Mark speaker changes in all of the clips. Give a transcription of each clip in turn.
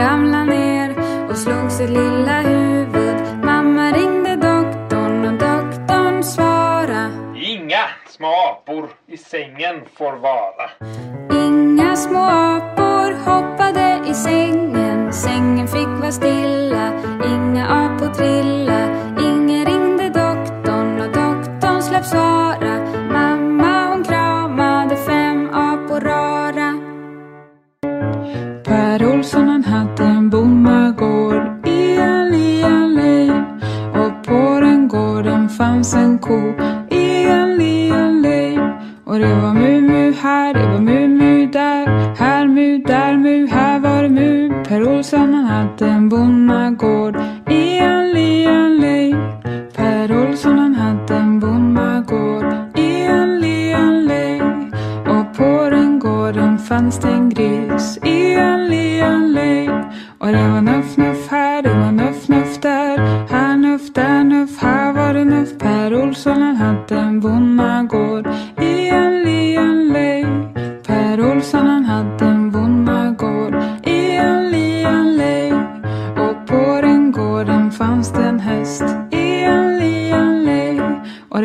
Speaker 1: Ramlade ner och slog sitt lilla huvud. Mamma ringde doktorn och doktorn svara.
Speaker 2: Inga små apor i sängen får vara.
Speaker 1: Inga små apor hoppade i sängen. Sängen fick vara stilla. Inga apor trilla. Ingen ringde doktorn och doktorn släpp svara. Mamma hon kramade fem apor rara.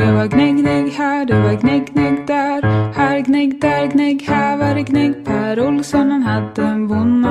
Speaker 3: Det var gnägg, gnägg här, det var gnägg, gnägg där. Här gnägg, där gnägg, här var det gnägg. Per Olsson han hade en
Speaker 1: bonde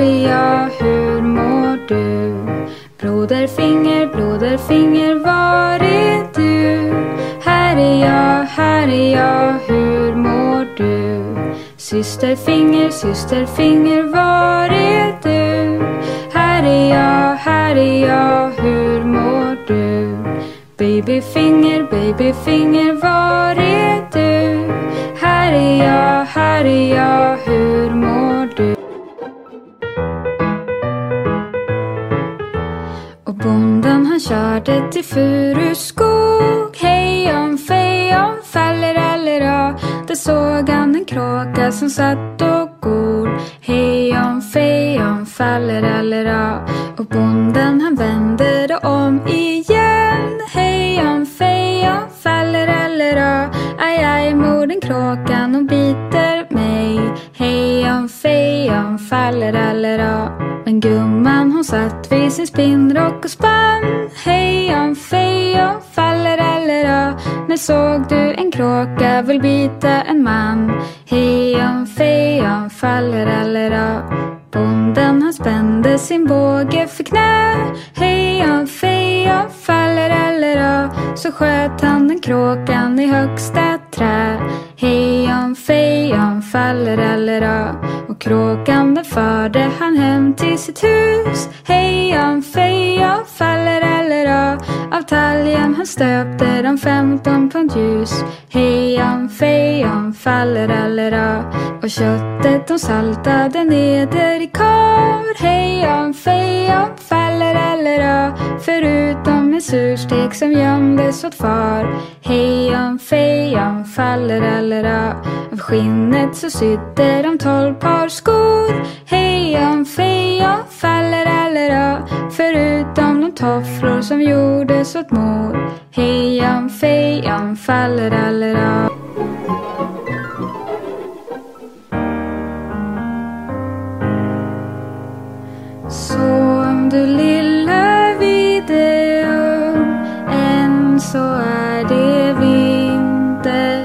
Speaker 1: är jag, hur mår du? Broder finger, broder finger, var är du? Här är jag, här är jag, hur mår du? Syster finger, syster finger, var är du? Här är jag, här är jag, hur mår du? Baby finger, baby finger, var är du? Här är jag, här är jag, hur mår du? Han körde till Furuskog. Hejon fejon fallerallera Där såg han en kråka som satt och gol. Hejon fejon fallerallera Och bonden han vände det om i kråka vill Och köttet de saltade neder i kar. Hejan fejan fallerallera. Förutom en surstek som gömdes åt far. Hejan fejan fallerallera. Av skinnet så sydde de tolv par skor. Hejan fejan fallerallera. Förutom de tofflor som gjordes åt mor. Hejan fejan fallerallera. ö så är det vinter.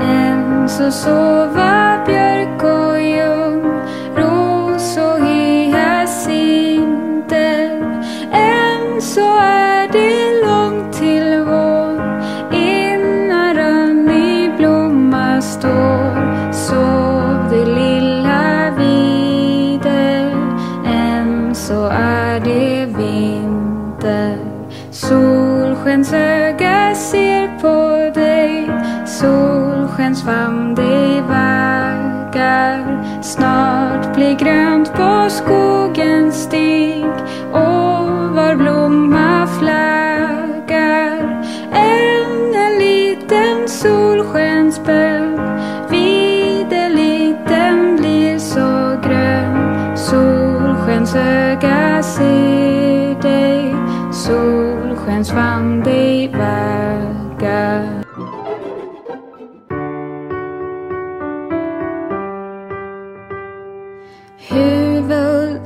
Speaker 1: Än så sova björk och ljung. Ros och hyacinter Än så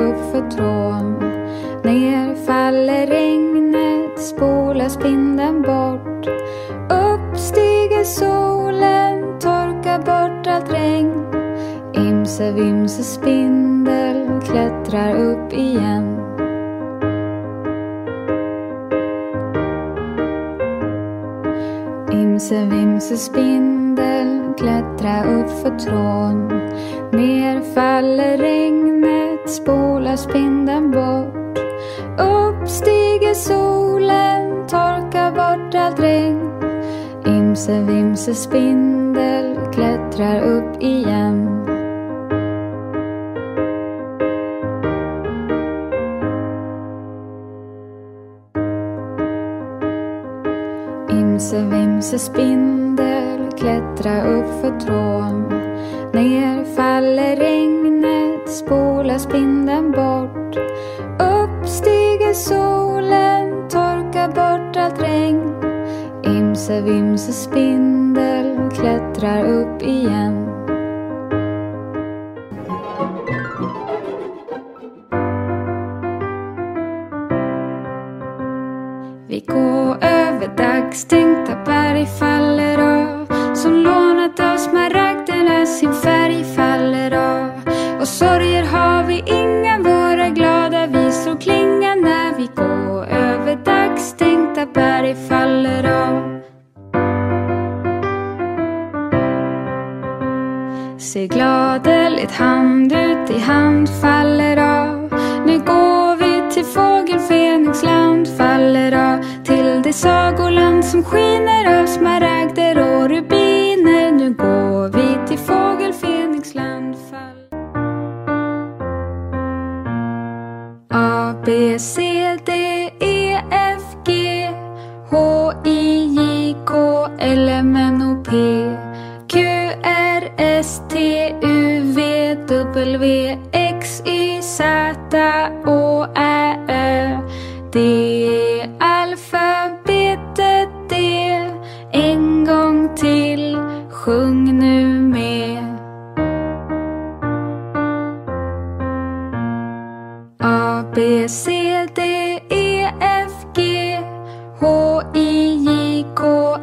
Speaker 1: uppför trån. Ner faller regnet, spolas spindeln bort. Upp stiger solen, torkar bort allt regn. Imse vimse spindel klättrar upp igen. Imse vimse spindel klättrar upp för trån. Ner faller regnet Spolar spindeln bort. Upp stiger solen, torkar bort allt regn. Imse vimse spindel klättrar upp igen. Imse vimse spindel klättrar upp för trån. Ner faller regnet, spolas spindeln bort. Upp stiger solen, torkar bort allt regn. Imse vimse spindel klättrar upp igen. som skiner av smaragd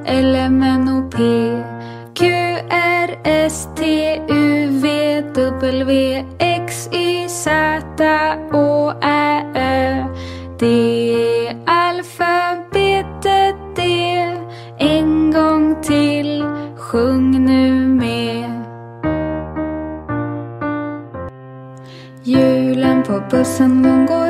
Speaker 1: L, M, N, O, P Q, R, S, T, U, V, W, X, Y, Z, Å, Ä, Ö. Det är alfabetet det. En gång till, sjung nu med. Julen på bussen, de går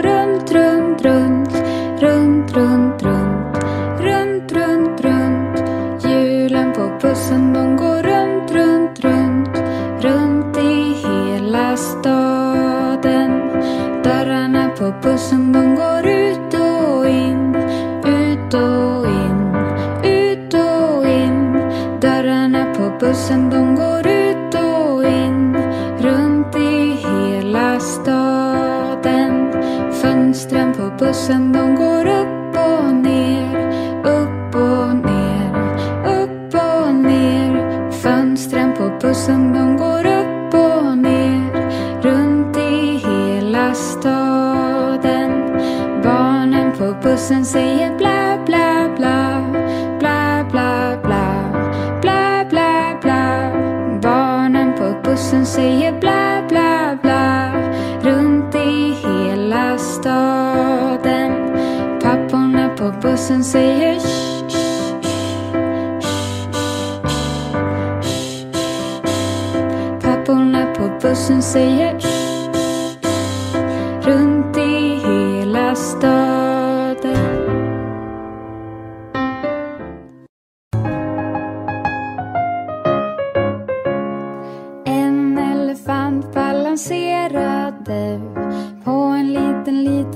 Speaker 1: and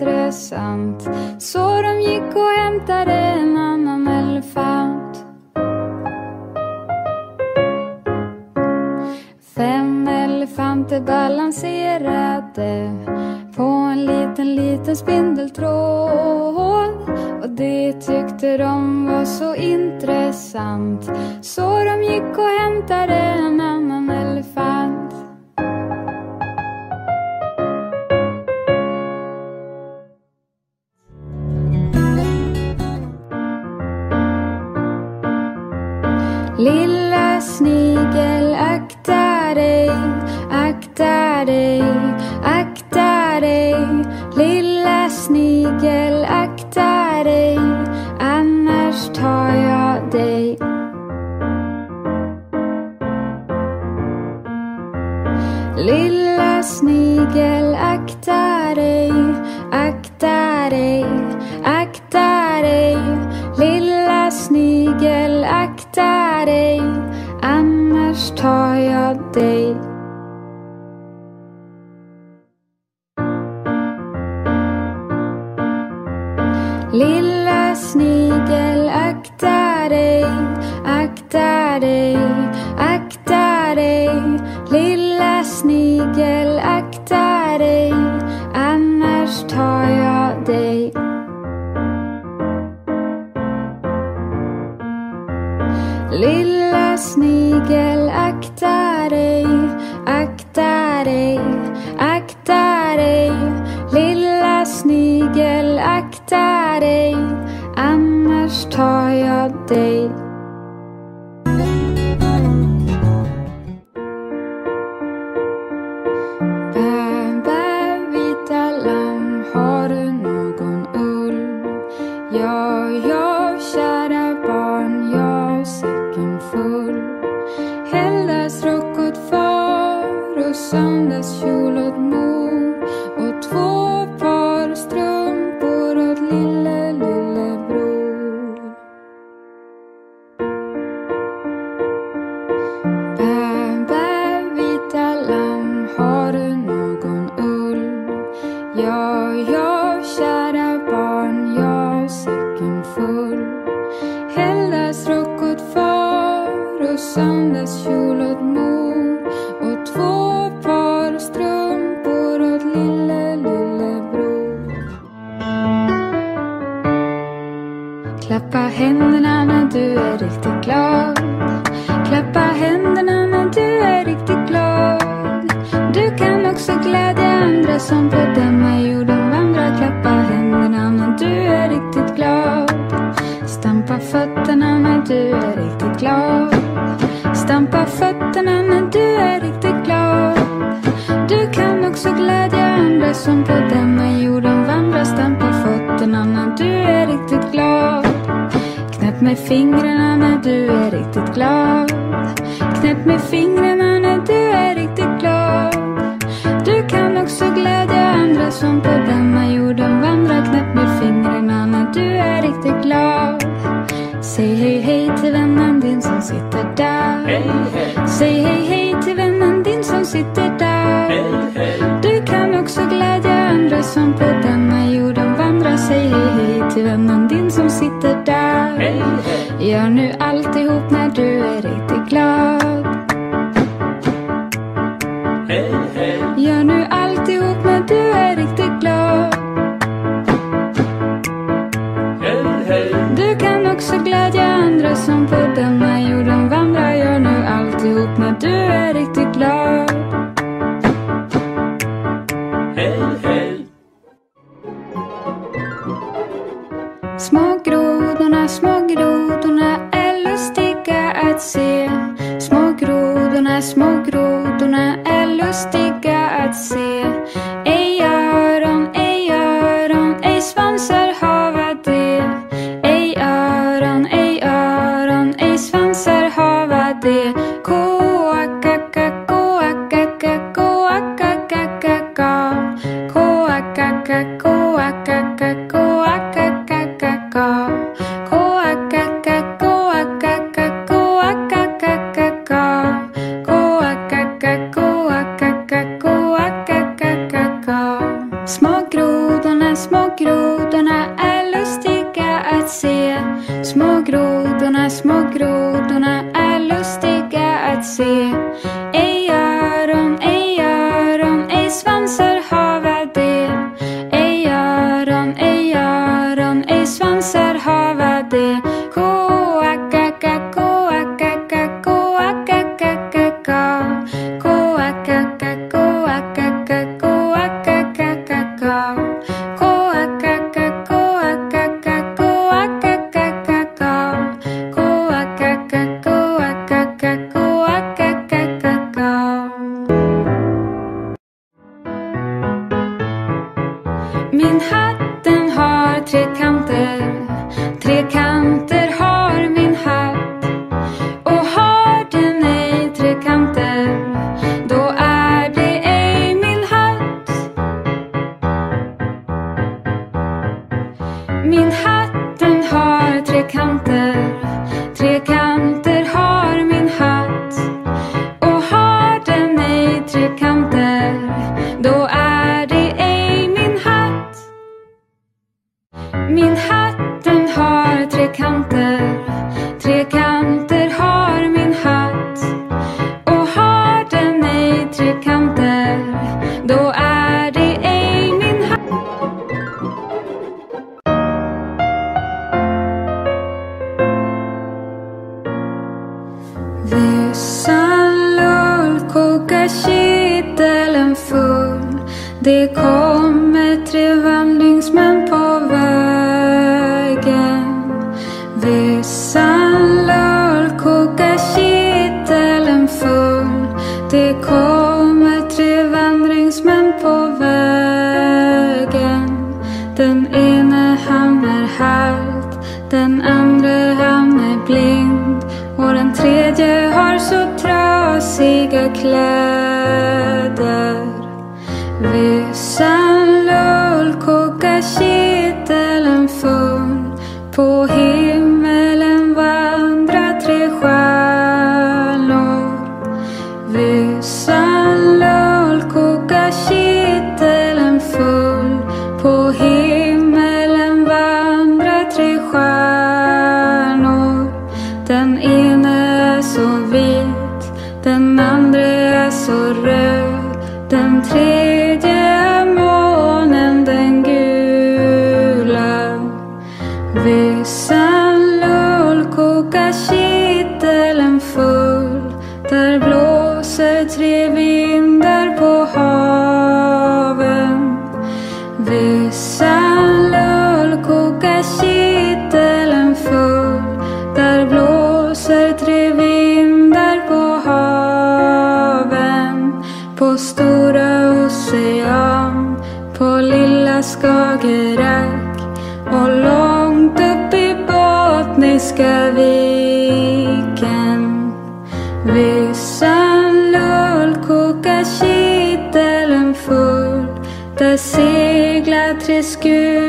Speaker 1: Intressant. Så de gick och hämtade Friday. glad. Stampa fötterna när du är riktigt glad. Du kan också glädja andra som på denna jorden vandrar. Stampa fötterna när du är riktigt glad. Knäpp med fingrarna när du är riktigt glad. Knäpp med fingrarna när du är riktigt glad. Du kan också glädja andra som på denna jorden vandrar. Knäpp med fingrarna när du är riktigt glad. Säg hej hej till vännen sitter där.
Speaker 2: Hej, hej.
Speaker 1: Säg hej hej till vännen din som sitter där.
Speaker 2: Hej,
Speaker 1: du kan också glädja andra som på den Min hatt den har tre kanter, tre kanter Det kommer tre vandringsmän på vägen. Vissa lör kokar kittelen full. Det kommer tre vandringsmän på vägen. Den ene han är halt, den andra han är blind och den tredje har så trasiga kläder For him. Fiskaviken lull kokar kittelen full Där seglar tre skur